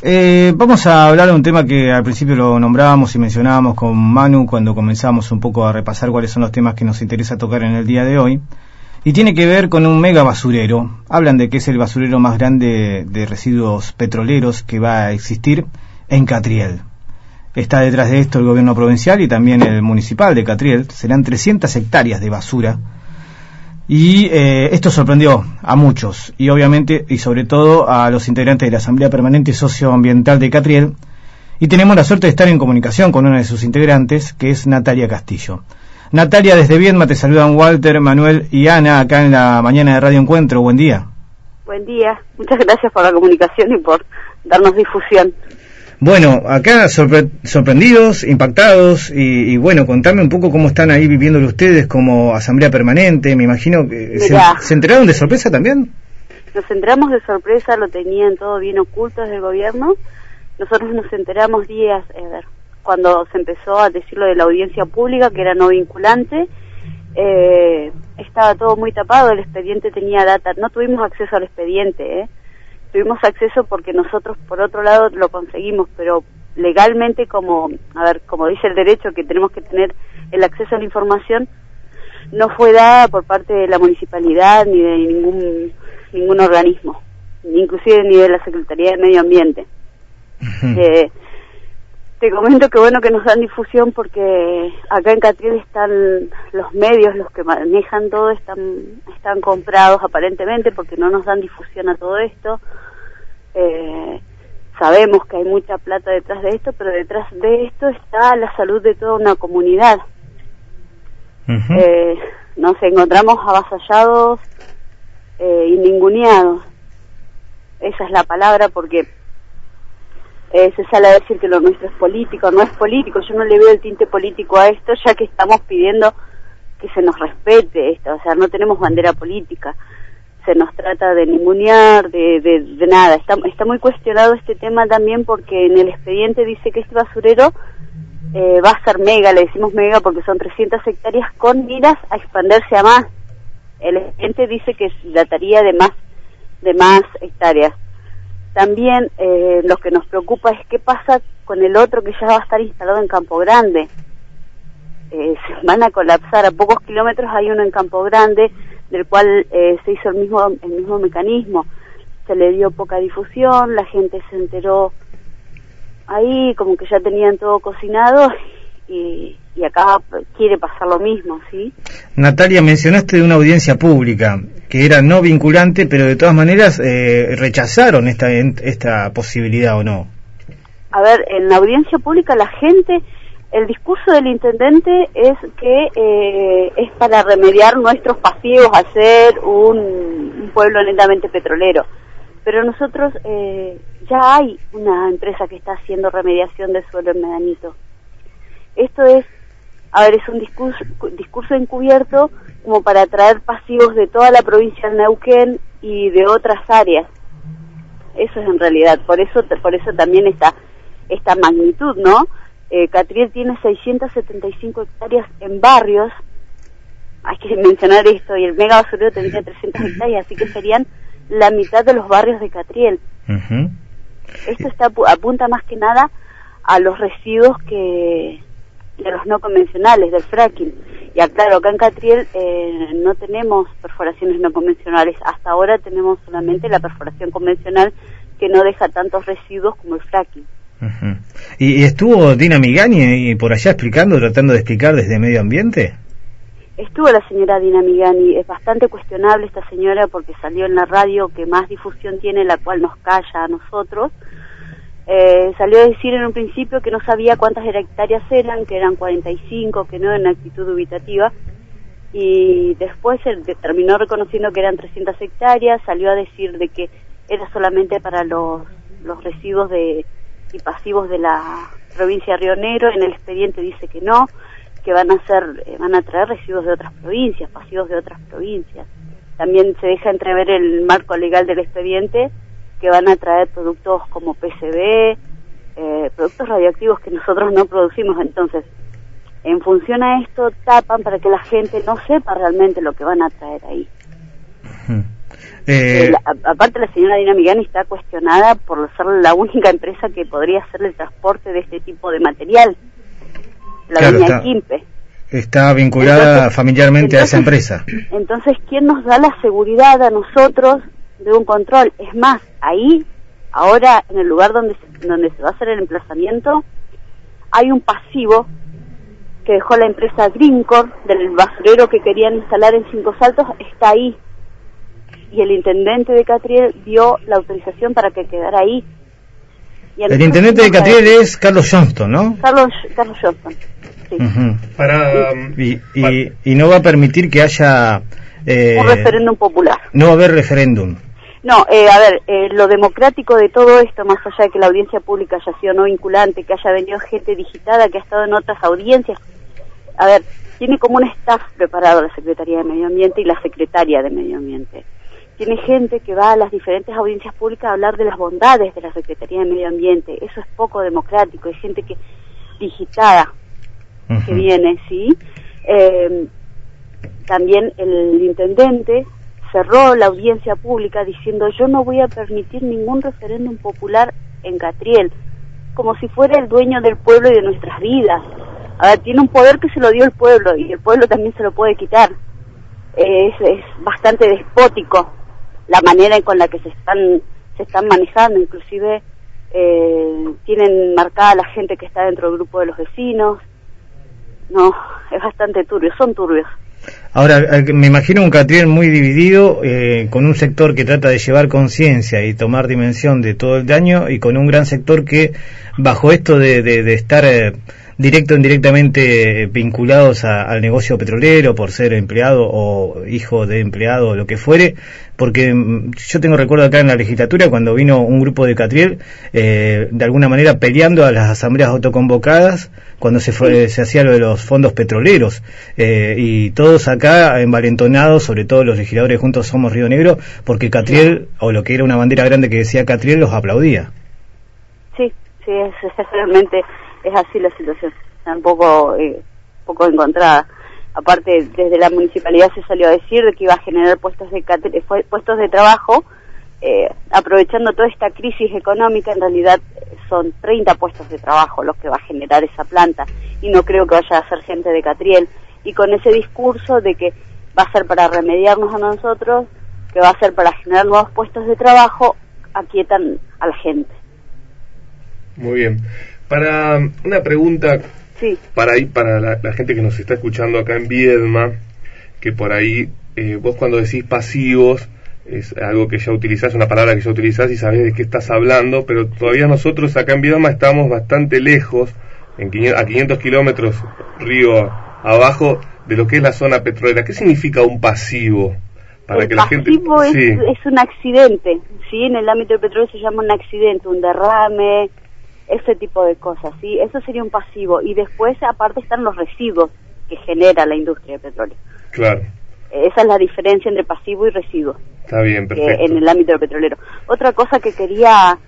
Eh, vamos a hablar de un tema que al principio lo nombrábamos y mencionábamos con Manu cuando comenzamos un poco a repasar cuáles son los temas que nos interesa tocar en el día de hoy. Y tiene que ver con un mega basurero. Hablan de que es el basurero más grande de residuos petroleros que va a existir en Catriel. Está detrás de esto el gobierno provincial y también el municipal de Catriel. Serán 300 hectáreas de basura y eh, esto sorprendió a muchos y obviamente y sobre todo a los integrantes de la Asamblea Permanente Socioambiental de Catriel. Y tenemos la suerte de estar en comunicación con una de sus integrantes, que es Natalia Castillo. Natalia, desde Viedma te saludan Walter, Manuel y Ana acá en la mañana de Radio Encuentro. Buen día. Buen día. Muchas gracias por la comunicación y por darnos difusión. Bueno, acá sorprendidos, impactados y, bueno, contarme un poco cómo están ahí viviéndolo ustedes como asamblea permanente. Me imagino que se, enteraron de sorpresa también. Nos enteramos de sorpresa, lo tenían todo bien oculto desde el gobierno. Nosotros nos enteramos días, eh, cuando se empezó a decir lo de la audiencia pública, que era no vinculante. Eh, estaba todo muy tapado, el expediente tenía data, no tuvimos acceso al expediente, ¿eh? Tuvimos acceso porque nosotros por otro lado lo conseguimos, pero legalmente como, a ver, como dice el derecho que tenemos que tener el acceso a la información, no fue dada por parte de la municipalidad ni de ningún ningún organismo, inclusive ni de la Secretaría de Medio Ambiente. eh, te comento que bueno que nos dan difusión porque acá en Catriel están los medios, los que manejan todo, están, están comprados aparentemente porque no nos dan difusión a todo esto. Eh, sabemos que hay mucha plata detrás de esto, pero detrás de esto está la salud de toda una comunidad. eh, nos encontramos avasallados eh, y ninguneados. Esa es la palabra porque eh, se sale a decir que lo nuestro es político, no es político, yo no le veo el tinte político a esto, ya que estamos pidiendo que se nos respete esto, o sea, no tenemos bandera política, se nos trata de ningunear, de, de, nada, está, está muy cuestionado este tema también porque en el expediente dice que este basurero eh, va a ser mega, le decimos mega porque son 300 hectáreas con miras a expandirse a más. El expediente dice que dataría de más, de más hectáreas también eh, lo que nos preocupa es qué pasa con el otro que ya va a estar instalado en Campo Grande. Eh, se van a colapsar a pocos kilómetros hay uno en Campo Grande del cual eh, se hizo el mismo el mismo mecanismo se le dio poca difusión la gente se enteró ahí como que ya tenían todo cocinado y, y acá quiere pasar lo mismo sí Natalia mencionaste de una audiencia pública que era no vinculante, pero de todas maneras eh, rechazaron esta, esta posibilidad o no. A ver, en la audiencia pública la gente, el discurso del intendente es que eh, es para remediar nuestros pasivos a ser un, pueblo netamente petrolero. Pero nosotros eh, ya hay una empresa que está haciendo remediación de suelo en Medanito. Esto es, a ver, es un discurso, discurso encubierto como para atraer pasivos de toda la provincia de Neuquén y de otras áreas. Eso es en realidad, por eso por eso también está esta magnitud, ¿no? Eh, Catriel tiene 675 hectáreas en barrios, hay que mencionar esto, y el mega basurero tendría 300 hectáreas, así que serían la mitad de los barrios de Catriel. Esto está apunta más que nada a los residuos que de los no convencionales del fracking y claro, acá en Catriel eh, no tenemos perforaciones no convencionales. Hasta ahora tenemos solamente la perforación convencional que no deja tantos residuos como el fracking. ¿Y, estuvo Dina Migani por allá explicando, tratando de explicar desde medio ambiente? Estuvo la señora Dina Migani. Es bastante cuestionable esta señora porque salió en la radio que más difusión tiene, la cual nos calla a nosotros eh, salió a decir en un principio que no sabía cuántas hectáreas eran, que eran 45, que no en actitud dubitativa, y después terminó reconociendo que eran 300 hectáreas, salió a decir de que era solamente para los, los residuos de, y pasivos de la provincia de Río Negro, en el expediente dice que no, que van a ser, eh, van a traer residuos de otras provincias, pasivos de otras provincias. También se deja entrever el marco legal del expediente, que van a traer productos como PCB, eh, productos radioactivos que nosotros no producimos. Entonces, en función a esto, tapan para que la gente no sepa realmente lo que van a traer ahí. Eh, aparte la señora Dina Migani está cuestionada por ser la única empresa que podría hacer el transporte de este tipo de material, la claro, está, Quimpe. Está vinculada familiarmente a esa empresa. Entonces, ¿quién nos da la seguridad a nosotros de un control? Es más, ahí, ahora, en el lugar donde se, donde se va a hacer el emplazamiento, hay un pasivo que dejó la empresa Greencore del basurero que querían instalar en Cinco Saltos, está ahí y el intendente de Catriel dio la autorización para que quedara ahí. el intendente de Catriel es Carlos Johnston, ¿no? Carlos, Carlos Johnston, sí. para, y, y, no va a permitir que haya... Eh, un referéndum popular. No va a haber referéndum. No, eh, a ver, eh, lo democrático de todo esto, más allá de que la audiencia pública haya sido no vinculante, que haya venido gente digitada, que ha estado en otras audiencias, a ver, tiene como un staff preparado la Secretaría de Medio Ambiente y la Secretaria de Medio Ambiente tiene gente que va a las diferentes audiencias públicas a hablar de las bondades de la Secretaría de Medio Ambiente. Eso es poco democrático. Hay gente que digitada que viene, ¿sí? Eh, también el intendente cerró la audiencia pública diciendo yo no voy a permitir ningún referéndum popular en Catriel, como si fuera el dueño del pueblo y de nuestras vidas. A tiene un poder que se lo dio el pueblo y el pueblo también se lo puede quitar. es, es bastante despótico la manera en con la que se están se están manejando, inclusive eh, tienen marcada la gente que está dentro del grupo de los vecinos. No, es bastante turbio, son turbios. Ahora, eh, me imagino un Catriel muy dividido, eh, con un sector que trata de llevar conciencia y tomar dimensión de todo el daño, y con un gran sector que, bajo esto de, estar directo o indirectamente vinculados al negocio petrolero por ser empleado o hijo de empleado o lo que fuere, porque mm, yo tengo recuerdo acá en la legislatura cuando vino un grupo de Catriel, eh, de alguna manera peleando a las asambleas autoconvocadas cuando se, fue, se hacía lo de los fondos petroleros, eh, y todos acá envalentonados, sobre todo los legisladores juntos Somos Río Negro, porque Catriel, o lo que era una bandera grande que decía Catriel, los aplaudía. Sí, sí, es, realmente es así la situación, está un poco, eh, poco encontrada. Aparte, desde la municipalidad se salió a decir que iba a generar puestos de, puestos de trabajo, eh, aprovechando toda esta crisis económica, en realidad eh, son 30 puestos de trabajo los que va a generar esa planta, y no creo que vaya a ser gente de Catriel. Y con ese discurso de que va a ser para remediarnos a nosotros, que va a ser para generar nuevos puestos de trabajo, aquietan a la gente. Muy bien. Para una pregunta para ahí, para la, gente que nos está escuchando acá en Viedma, que por ahí eh, vos cuando decís pasivos, es algo que ya utilizás, una palabra que ya utilizás y sabés de qué estás hablando, pero todavía nosotros acá en Viedma estamos bastante lejos, en a 500 kilómetros río abajo, de lo que es la zona petrolera. ¿Qué significa un pasivo? Para que la gente... es, es un accidente, ¿sí? En el ámbito del petróleo se llama un accidente, un derrame, ese tipo de cosas, ¿sí? Eso sería un pasivo. Y después, aparte, están los residuos que genera la industria de petróleo. Claro. Esa es la diferencia entre pasivo y residuo. Está bien, perfecto. en el ámbito petrolero. Otra cosa que quería,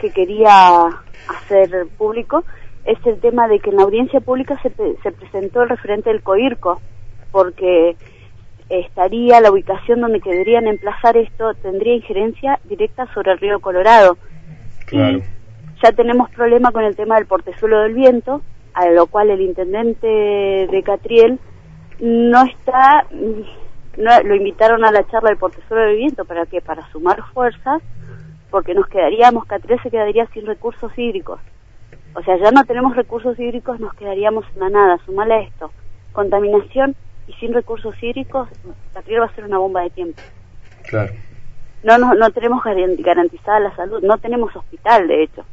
que quería hacer público es el tema de que en la audiencia pública se, se presentó el referente del COIRCO, porque estaría la ubicación donde quedarían emplazar esto, tendría injerencia directa sobre el río Colorado. Claro ya tenemos problema con el tema del portezuelo del viento, a lo cual el intendente de Catriel no está, no, lo invitaron a la charla del portezuelo del viento para que para sumar fuerzas, porque nos quedaríamos, Catriel se quedaría sin recursos hídricos. O sea, ya no tenemos recursos hídricos, nos quedaríamos en la nada. Sumale a esto, contaminación y sin recursos hídricos, Catriel va a ser una bomba de tiempo. Claro. No, no, no tenemos garantizada la salud, no tenemos hospital, de hecho.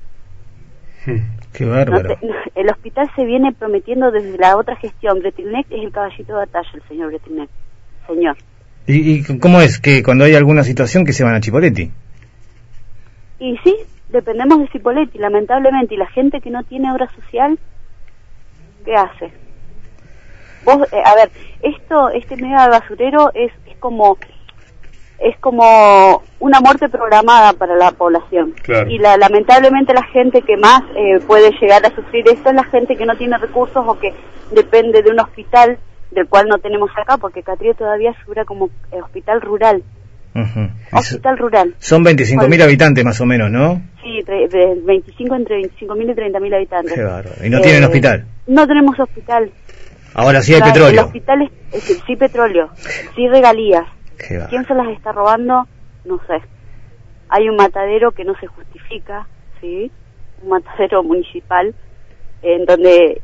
Qué bárbaro. el hospital se viene prometiendo desde la otra gestión. Bretilnec es el caballito de batalla, el señor Bretilnec. Señor. ¿Y, ¿Y, cómo es que cuando hay alguna situación que se van a Chipoletti? Y sí, dependemos de Chipoletti, lamentablemente. Y la gente que no tiene obra social, ¿qué hace? Vos, eh, a ver, esto, este mega basurero es, es como es como una muerte programada para la población. Y la, lamentablemente la gente que más eh, puede llegar a sufrir esto es la gente que no tiene recursos o que depende de un hospital del cual no tenemos acá, porque Catrío todavía figura como eh, hospital rural. Hospital rural. Son 25.000 habitantes más o menos, ¿no? Sí, de 25 entre 25.000 y 30.000 habitantes. Qué bárbaro. ¿Y no tienen eh, hospital? No tenemos hospital. Ahora sí hay petróleo. El hospital es, sí petróleo, sí regalías. ¿Quién se las está robando? No sé. Hay un matadero que no se justifica, ¿sí? Un matadero municipal en donde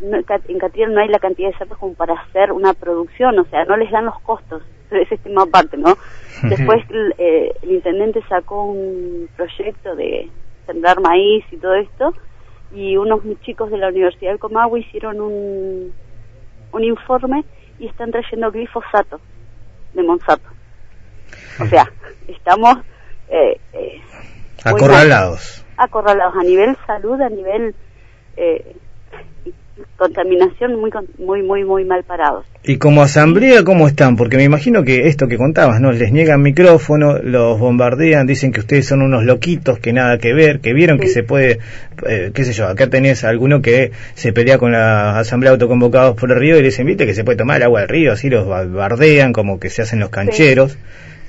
en Catriel no hay la cantidad de cerdos como para hacer una producción, o sea, no les dan los costos, ese es tema aparte, ¿no? Después eh, el intendente sacó un proyecto de sembrar maíz y todo esto, y unos chicos de la Universidad del Comahue hicieron un, un informe y están trayendo glifosato de Monsanto. O sea, estamos eh, eh, acorralados. Acorralados a nivel salud, a nivel eh, contaminación muy muy muy muy mal parados. Y como asamblea cómo están, porque me imagino que esto que contabas, ¿no? Les niegan micrófono, los bombardean, dicen que ustedes son unos loquitos, que nada que ver, que vieron que se puede, eh, qué sé yo, acá tenés alguno que se pelea con la asamblea autoconvocados por el río y les invita que se puede tomar el agua del río, así los bombardean como que se hacen los cancheros.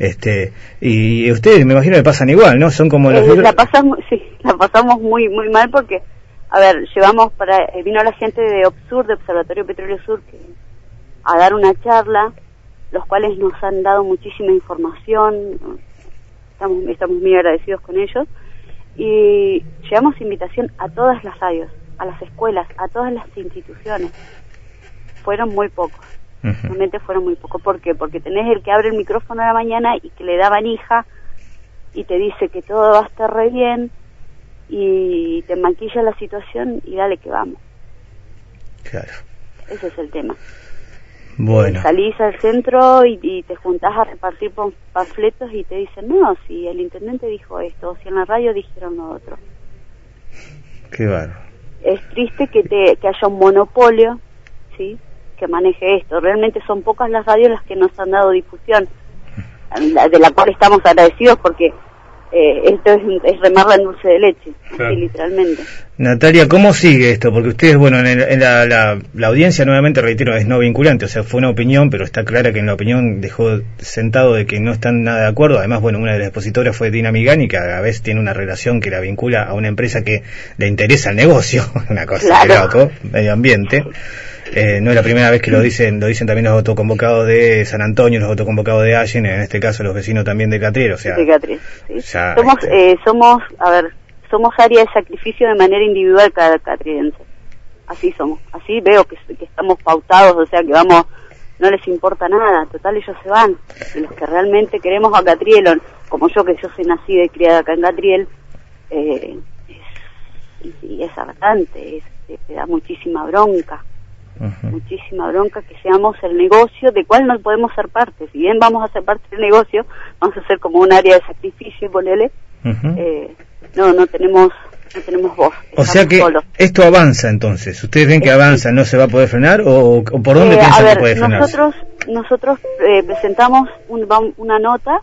Este, y ustedes me imagino que pasan igual, ¿no? Son como los... La pasamos, sí, la pasamos muy muy mal porque a ver, llevamos para, eh, vino la gente de OPSUR, de Observatorio Petróleo Sur, a dar una charla, los cuales nos han dado muchísima información, estamos, estamos muy agradecidos con ellos, y llevamos invitación a todas las radios, a las escuelas, a todas las instituciones. Fueron muy pocos, realmente fueron muy pocos. ¿Por qué? Porque tenés el que abre el micrófono a la mañana y que le da manija y te dice que todo va a estar re bien, y te maquilla la situación y dale que vamos. Claro. Ese es el tema. Bueno. Salís al centro y, te juntás a repartir panfletos y te dicen, no, si el intendente dijo esto, o si en la radio dijeron lo otro. Qué bárbaro. Es triste que, te, que haya un monopolio, ¿sí? Que maneje esto. Realmente son pocas las radios las que nos han dado difusión, de la cual estamos agradecidos porque eh, esto es, es, remarla en dulce de leche, así literalmente. Natalia, ¿cómo sigue esto? Porque ustedes, bueno, en, la, la, audiencia, nuevamente reitero, es no vinculante, o sea, fue una opinión, pero está clara que en la opinión dejó sentado de que no están nada de acuerdo. Además, bueno, una de las expositoras fue Dina Migani, que a la vez tiene una relación que la vincula a una empresa que le interesa el negocio, una cosa de loco, medio ambiente. Eh, no es la primera vez que lo dicen, lo dicen también los autoconvocados de San Antonio, los autoconvocados de Allen, en este caso los vecinos también de Catriel, o sea. somos, este, eh, somos, a ver, somos área de sacrificio de manera individual cada catriense. Así somos, así veo que, estamos pautados, o sea que vamos, no les importa nada, total ellos se van. Y los que realmente queremos a Catriel, como yo que yo soy nacida y criada acá en Catriel, eh, es, y, es hartante, es, da muchísima bronca muchísima bronca que seamos el negocio de cual no podemos ser parte. Si bien vamos a ser parte del negocio, vamos a ser como un área de sacrificio, ponele, eh, no, no tenemos no tenemos voz. O sea que esto avanza entonces. ¿Ustedes ven que avanza, no se va a poder frenar o, por dónde eh, piensan que puede frenar? Nosotros, nosotros eh, presentamos una nota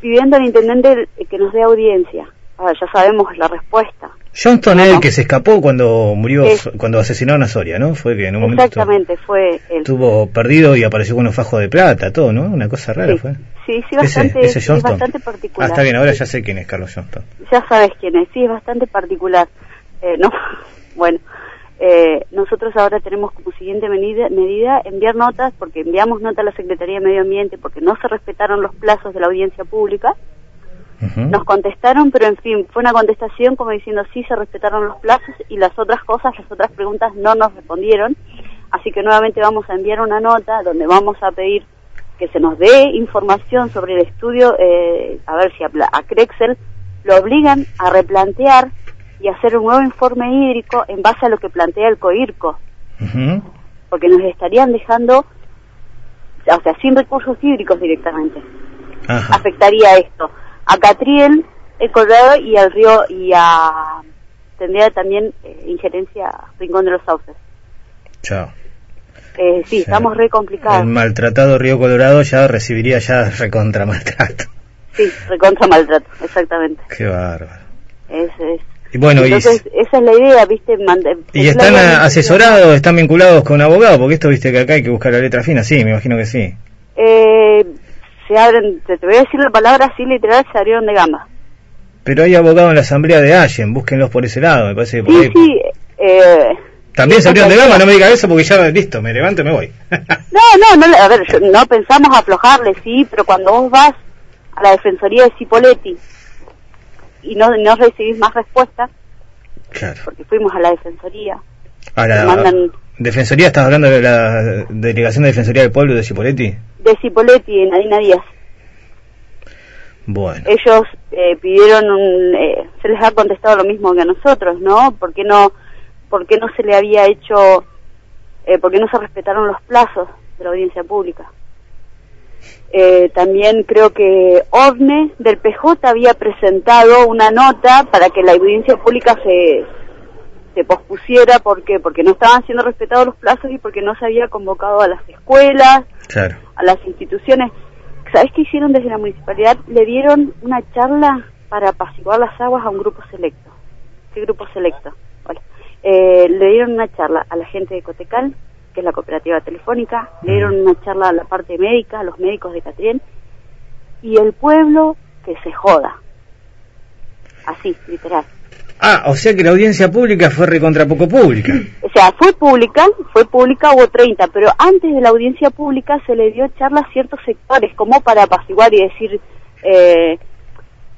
pidiendo al intendente que nos dé audiencia. ya sabemos la respuesta. Johnston es el que se escapó cuando murió, cuando asesinaron a Soria, ¿no? Fue que en un momento exactamente fue él. estuvo perdido y apareció con unos fajos de plata, todo, ¿no? Una cosa rara fue. Sí, sí, bastante, ese, es bastante particular. Ah, está bien, ahora ya sé quién es Carlos Johnston. Ya sabes quién es, sí, es bastante particular. Eh, no, bueno, eh, nosotros ahora tenemos como siguiente medida, medida enviar notas, porque enviamos nota a la Secretaría de Medio Ambiente porque no se respetaron los plazos de la audiencia pública nos contestaron, pero en fin, fue una contestación como diciendo sí se respetaron los plazos y las otras cosas, las otras preguntas no nos respondieron. Así que nuevamente vamos a enviar una nota donde vamos a pedir que se nos dé información sobre el estudio, eh, a ver si a, a Crexel lo obligan a replantear y hacer un nuevo informe hídrico en base a lo que plantea el COIRCO. Porque nos estarían dejando, o sea, sin recursos hídricos directamente. Afectaría esto a Catriel, el Colorado y al río y a tendría también eh, injerencia Rincón de los Sauces. Chao. Eh, sí, estamos re complicados. El maltratado Río Colorado ya recibiría ya recontra maltrato. Sí, recontra maltrato, exactamente. Qué bárbaro. Es, es. Y bueno, Entonces, esa es la idea, ¿viste? ¿Y están asesorados, están vinculados con abogados? Porque esto, ¿viste? Que acá hay que buscar la letra fina, sí, me imagino que sí. Eh, se abren, te, voy a decir la palabra así literal, se abrieron de gamba. Pero hay abogados en la asamblea de Allen, búsquenlos por ese lado, me parece que sí, sí, eh, también se abrieron de gamba, no me diga eso porque ya listo, me levanto y me voy. no, no, no, a ver, no pensamos aflojarle, sí, pero cuando vos vas a la defensoría de Cipoletti y no, no recibís más respuestas, claro. porque fuimos a la defensoría, a la defensoría, ¿estás hablando de la delegación de defensoría del pueblo de Cipoletti? De Cipoletti, en Adina Díaz. Bueno. Ellos eh, pidieron, un, eh, se les ha contestado lo mismo que a nosotros, ¿no? ¿Por qué no por qué no se le había hecho, eh, por qué no se respetaron los plazos de la audiencia pública. Eh, también creo que OVNE del PJ había presentado una nota para que la audiencia pública se, se pospusiera porque porque no estaban siendo respetados los plazos y porque no se había convocado a las escuelas, a las instituciones. ¿Sabes qué hicieron desde la municipalidad? Le dieron una charla para apaciguar las aguas a un grupo selecto. ¿Qué grupo selecto? Eh, le dieron una charla a la gente de Cotecal, que es la cooperativa telefónica, le dieron una charla a la parte médica, a los médicos de Catrién, y el pueblo que se joda. Así, literal. Ah, o sea que la audiencia pública fue recontra poco pública. O sea, fue pública, fue pública, hubo 30, pero antes de la audiencia pública se le dio charla a ciertos sectores, como para apaciguar y decir, eh,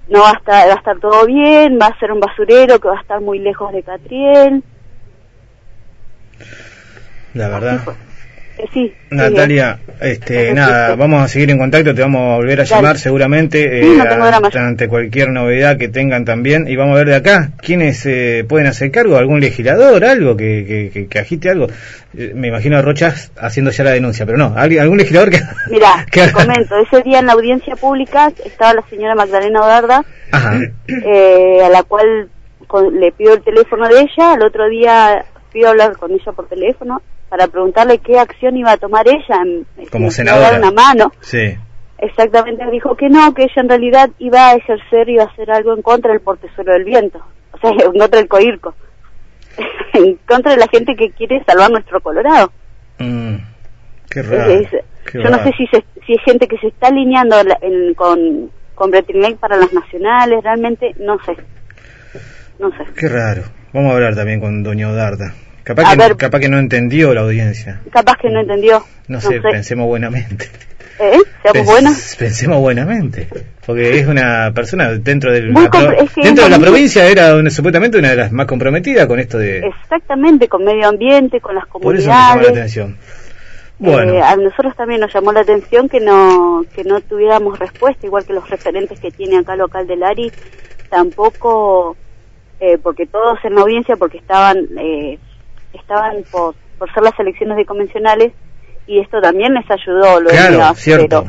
no va a, estar, va a estar todo bien, va a ser un basurero que va a estar muy lejos de Catriel, la verdad. Eh, sí, Natalia, este, nada, vamos a seguir en contacto, te vamos a volver a llamar seguramente eh, ante cualquier novedad que tengan también y vamos a ver de acá quiénes eh, pueden hacer cargo, algún legislador, algo que, que, agite algo. me imagino a Rochas haciendo ya la denuncia, pero no, algún legislador que... Mira, te comento, ese día en la audiencia pública estaba la señora Magdalena Odarda, a la cual le pido el teléfono de ella, al otro día pido hablar con ella por teléfono para preguntarle qué acción iba a tomar ella. En, Como senadora. Dar una mano. Sí. Exactamente, dijo que no, que ella en realidad iba a ejercer, iba a hacer algo en contra del portezuelo del viento, o sea, en contra del coirco, en contra de la gente que quiere salvar nuestro Colorado. Mm, qué raro. yo no sé si, si es gente que se está alineando con, con para las nacionales, realmente no sé. No sé. Qué raro. Vamos a hablar también con Doña Odarda. Capaz que, capaz que no entendió la audiencia. Capaz que no entendió. No, sé, pensemos buenamente. ¿Eh? ¿Seamos buenos? Pensemos buenamente. Porque es una persona dentro, del, dentro de la provincia, era supuestamente una de las más comprometidas con esto de... Exactamente, con medio ambiente, con las comunidades. Por eso me llamó la atención. Bueno. Eh, a nosotros también nos llamó la atención que no, que no tuviéramos respuesta, igual que los referentes que tiene acá local del ARI, tampoco, eh, porque todos en la audiencia, porque estaban... Eh, estaban por, por ser las elecciones de convencionales y esto también les ayudó lo claro, cierto.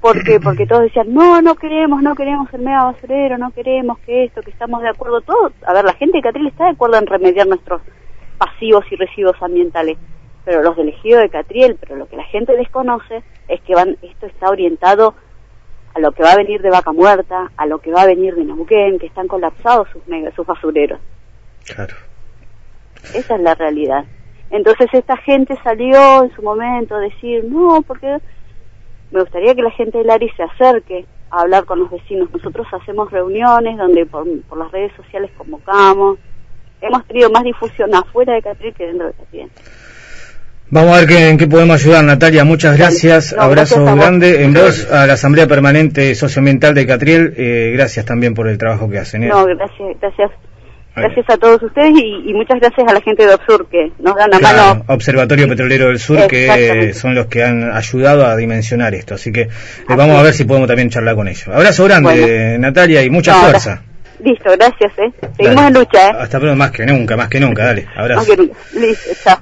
¿Por Porque todos decían, no, no queremos, no queremos el mega basurero, no queremos que esto, que estamos de acuerdo todos. A ver, la gente de Catril está de acuerdo en remediar nuestros pasivos y residuos ambientales, pero los del ejido de Catriel, pero lo que la gente desconoce es que van, esto está orientado a lo que va a venir de Vaca Muerta, a lo que va a venir de Neuquén, que están colapsados sus, mega, sus basureros. Claro. Esa es la realidad. Entonces esta gente salió en su momento a decir, no, porque me gustaría que la gente del ARI se acerque a hablar con los vecinos. Nosotros hacemos reuniones donde por, las redes sociales convocamos. Hemos tenido más difusión afuera de Catril que dentro de Catril. Vamos a ver qué, en qué podemos ayudar, Natalia. Muchas gracias. Abrazo grande en voz a la Asamblea Permanente Socioambiental de Catriel. Eh, gracias también por el trabajo que hacen. ¿eh? No, gracias, gracias Gracias a todos ustedes y, muchas gracias a la gente de Obsur que nos dan la mano. Observatorio Petrolero del Sur, que son los que han ayudado a dimensionar esto. Así que eh, vamos a ver si podemos también charlar con ellos. Abrazo grande, Natalia, y mucha fuerza. Listo, gracias. ¿eh? Seguimos en lucha. ¿eh? Hasta pronto, más que nunca, más que nunca. Dale, abrazo. Listo, chao.